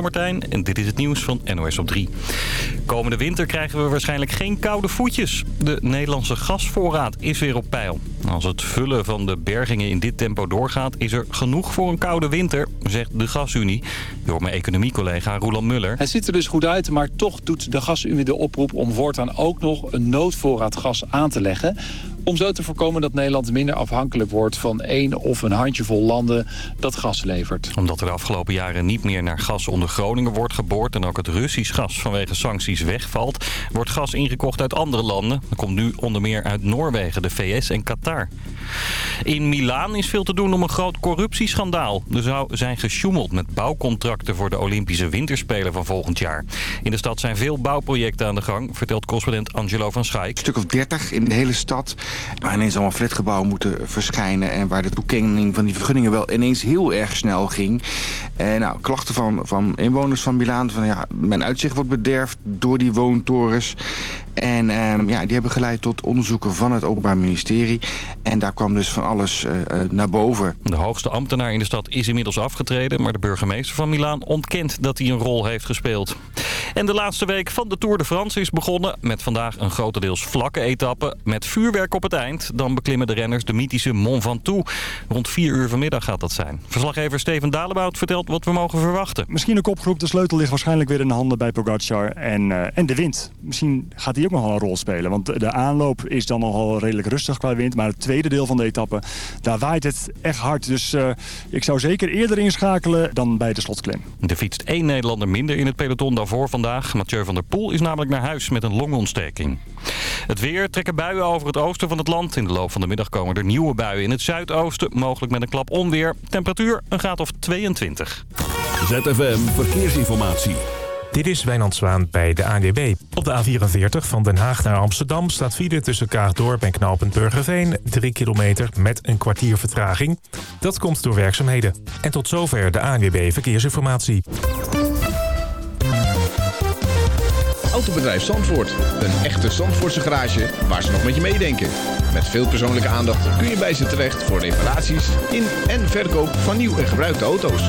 Martijn en dit is het nieuws van NOS op 3. Komende winter krijgen we waarschijnlijk geen koude voetjes. De Nederlandse gasvoorraad is weer op peil. Als het vullen van de bergingen in dit tempo doorgaat... is er genoeg voor een koude winter, zegt de Gasunie. Door mijn economiecollega Roland Muller. Het ziet er dus goed uit, maar toch doet de Gasunie de oproep... om voortaan ook nog een noodvoorraad gas aan te leggen om zo te voorkomen dat Nederland minder afhankelijk wordt van één of een handjevol landen dat gas levert. Omdat er de afgelopen jaren niet meer naar gas onder Groningen wordt geboord en ook het Russisch gas vanwege sancties wegvalt, wordt gas ingekocht uit andere landen. Dat komt nu onder meer uit Noorwegen, de VS en Qatar. In Milaan is veel te doen om een groot corruptieschandaal. Er zou zijn gesjoemeld met bouwcontracten voor de Olympische Winterspelen van volgend jaar. In de stad zijn veel bouwprojecten aan de gang, vertelt correspondent Angelo van Schaik. Een stuk of 30 in de hele stad waar ineens allemaal flatgebouwen moeten verschijnen... en waar de toekenning van die vergunningen wel ineens heel erg snel ging. En nou, klachten van, van inwoners van Milaan... van ja, mijn uitzicht wordt bederfd door die woontorens. En ehm, ja, die hebben geleid tot onderzoeken van het Openbaar Ministerie. En daar kwam dus van alles uh, naar boven. De hoogste ambtenaar in de stad is inmiddels afgetreden... maar de burgemeester van Milaan ontkent dat hij een rol heeft gespeeld. En de laatste week van de Tour de France is begonnen... met vandaag een grotendeels vlakke etappe met vuurwerk op het eind. Dan beklimmen de renners de mythische Mont Ventoux. Rond 4 uur vanmiddag gaat dat zijn. Verslaggever Steven Dalebout vertelt wat we mogen verwachten. Misschien een kopgroep. De sleutel ligt waarschijnlijk weer in de handen bij Pogacar. En, uh, en de wind. Misschien gaat die ook nogal een rol spelen. Want de aanloop is dan nogal redelijk rustig qua wind. Maar het tweede deel van de etappe, daar waait het echt hard. Dus uh, ik zou zeker eerder inschakelen dan bij de slotklim. Er fietst één Nederlander minder in het peloton daarvoor vandaag. Mathieu van der Poel is namelijk naar huis met een longontsteking. Het weer trekken buien over het oosten van het land. In de loop van de middag komen er nieuwe buien in het zuidoosten. Mogelijk met een klap onweer. Temperatuur een graad of 22. ZFM Verkeersinformatie. Dit is Wijnand Zwaan bij de ANWB. Op de A44 van Den Haag naar Amsterdam staat file tussen Kaagdorp en Knoopend Burgerveen. 3 kilometer met een kwartier vertraging. Dat komt door werkzaamheden. En tot zover de ANWB Verkeersinformatie. Autobedrijf Zandvoort. Een echte Zandvoortse garage waar ze nog met je meedenken. Met veel persoonlijke aandacht kun je bij ze terecht voor reparaties in en verkoop van nieuw en gebruikte auto's.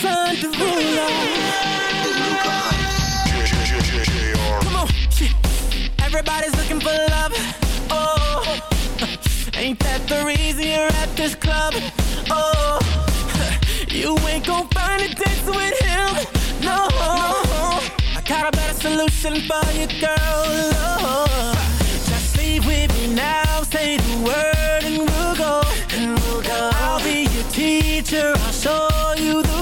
Jason Derulo. Come on. Everybody's looking for love. Oh, ain't that the reason you're at this club? Oh, you ain't gon' find a dance with him. No, I got a better solution for you, girl. Oh, just leave with me now. Say the word and we'll go. And we'll go. I'll be your teacher. I'll show you the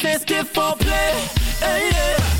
sensitive for play. Hey, yeah.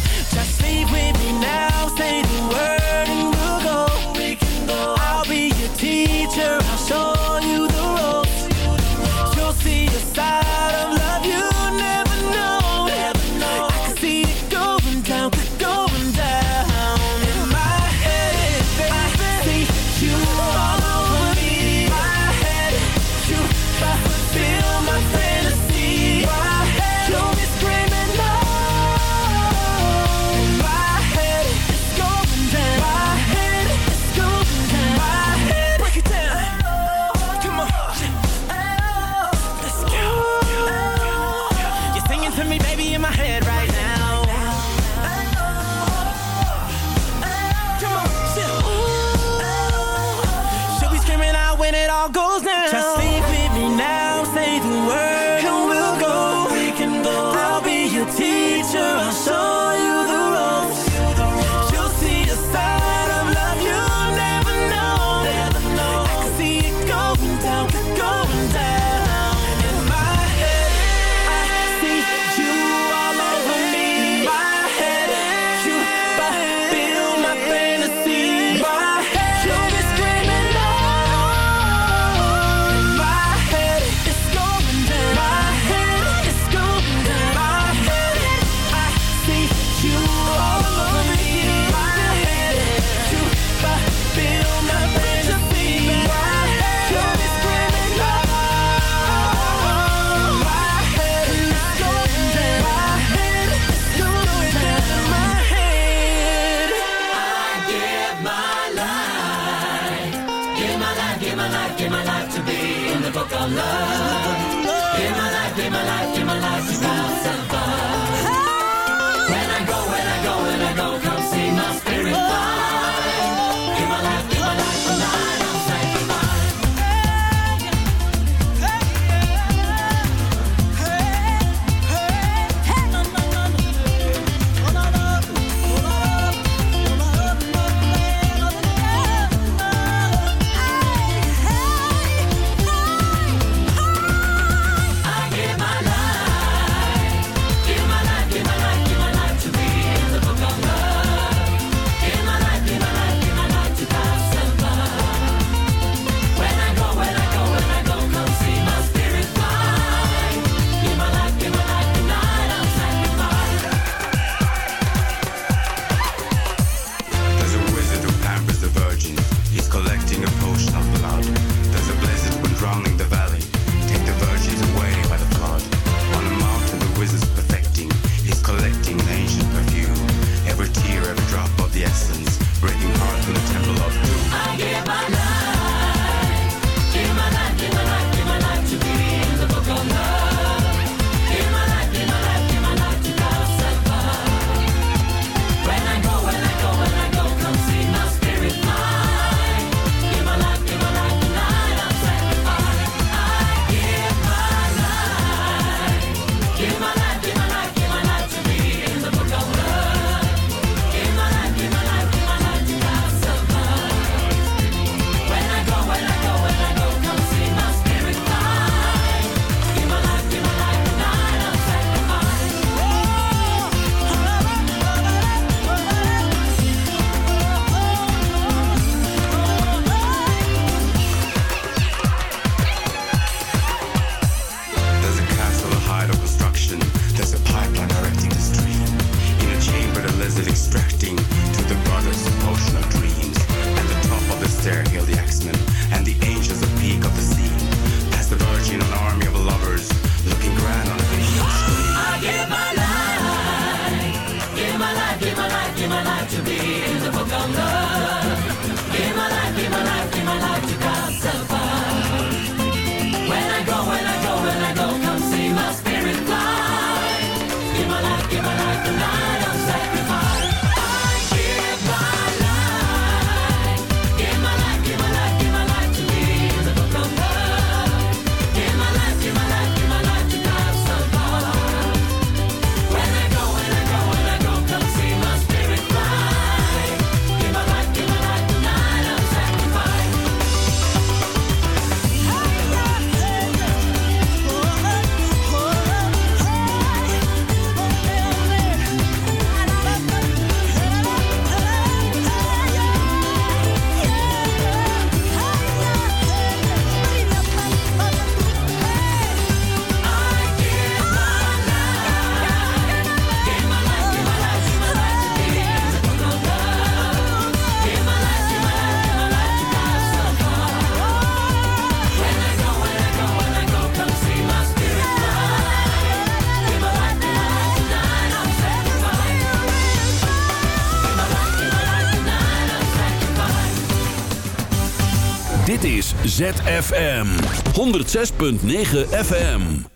ZFM 106.9 FM.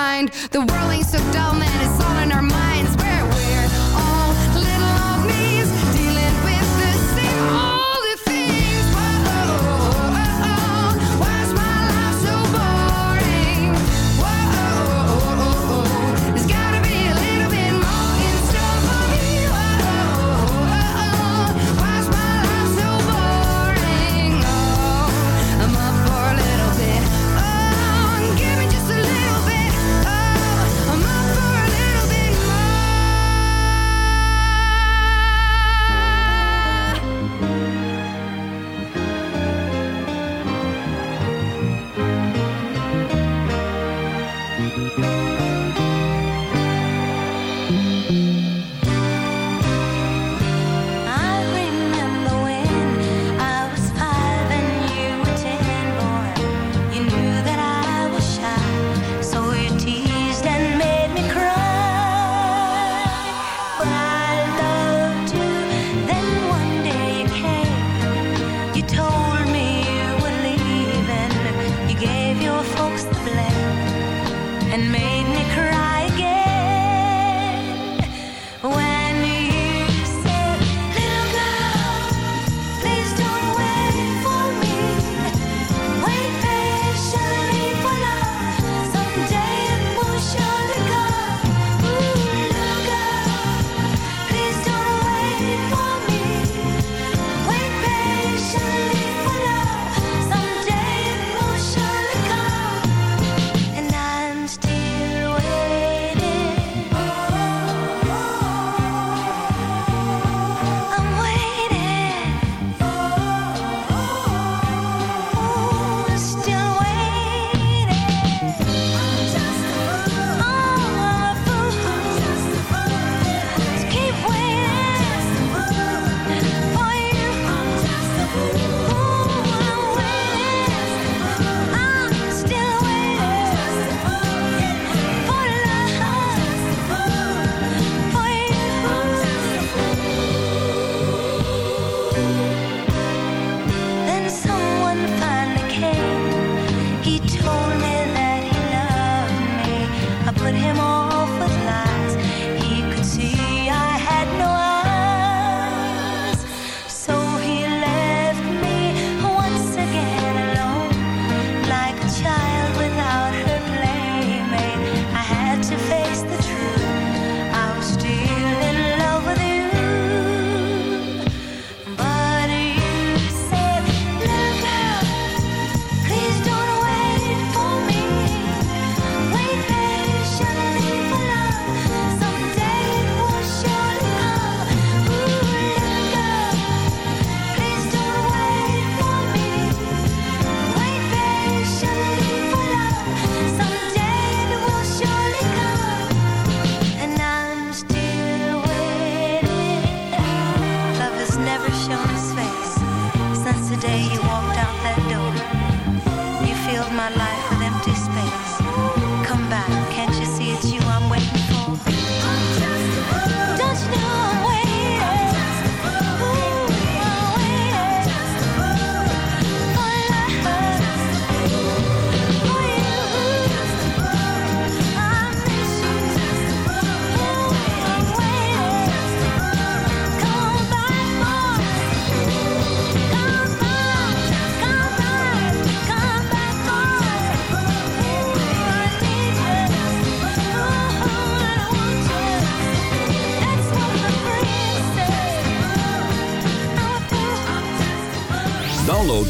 find. The world ain't so dull, man. It's all in our minds.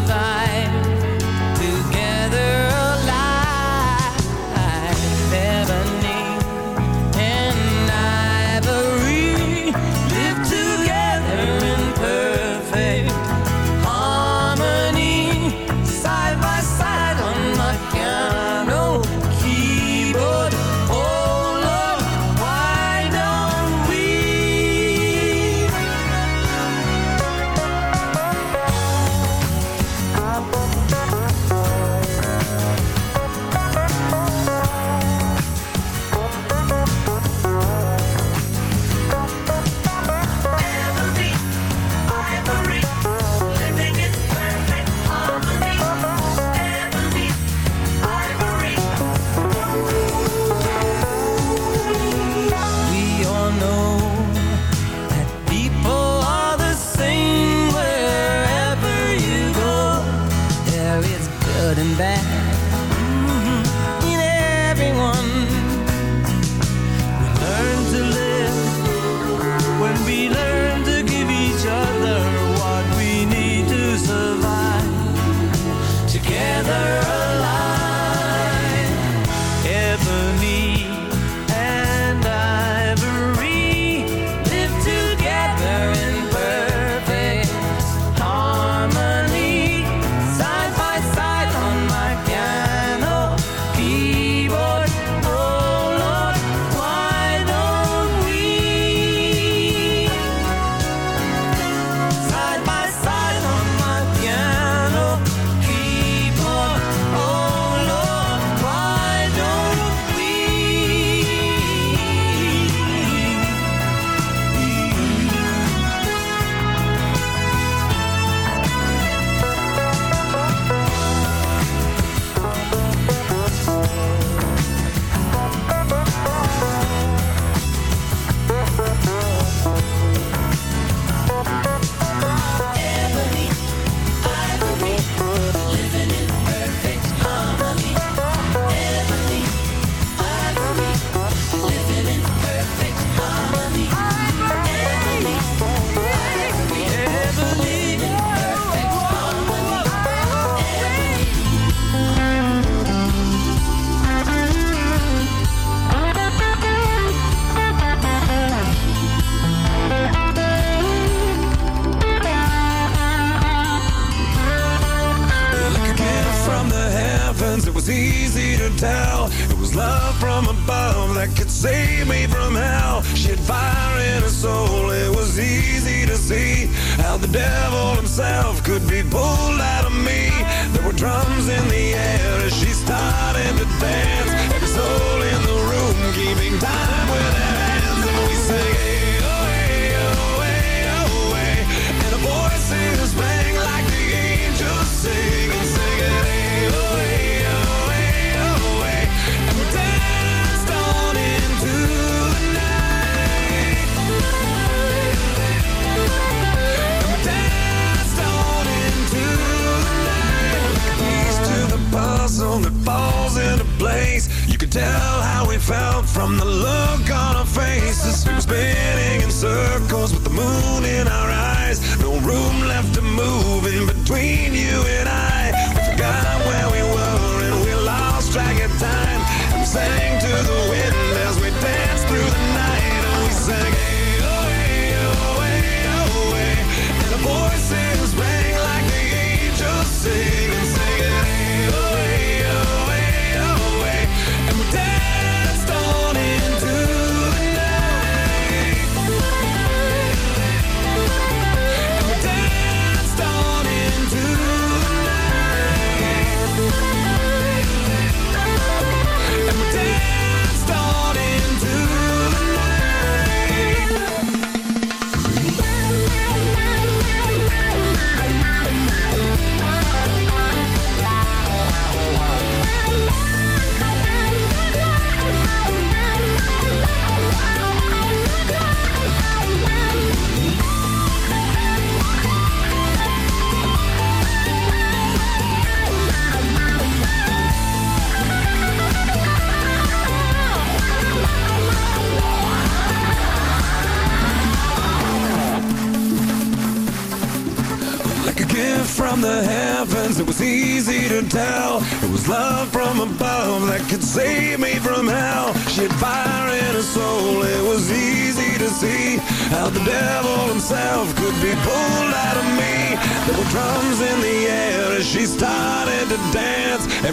survive.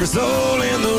every soul in the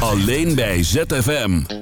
Alleen bij ZFM.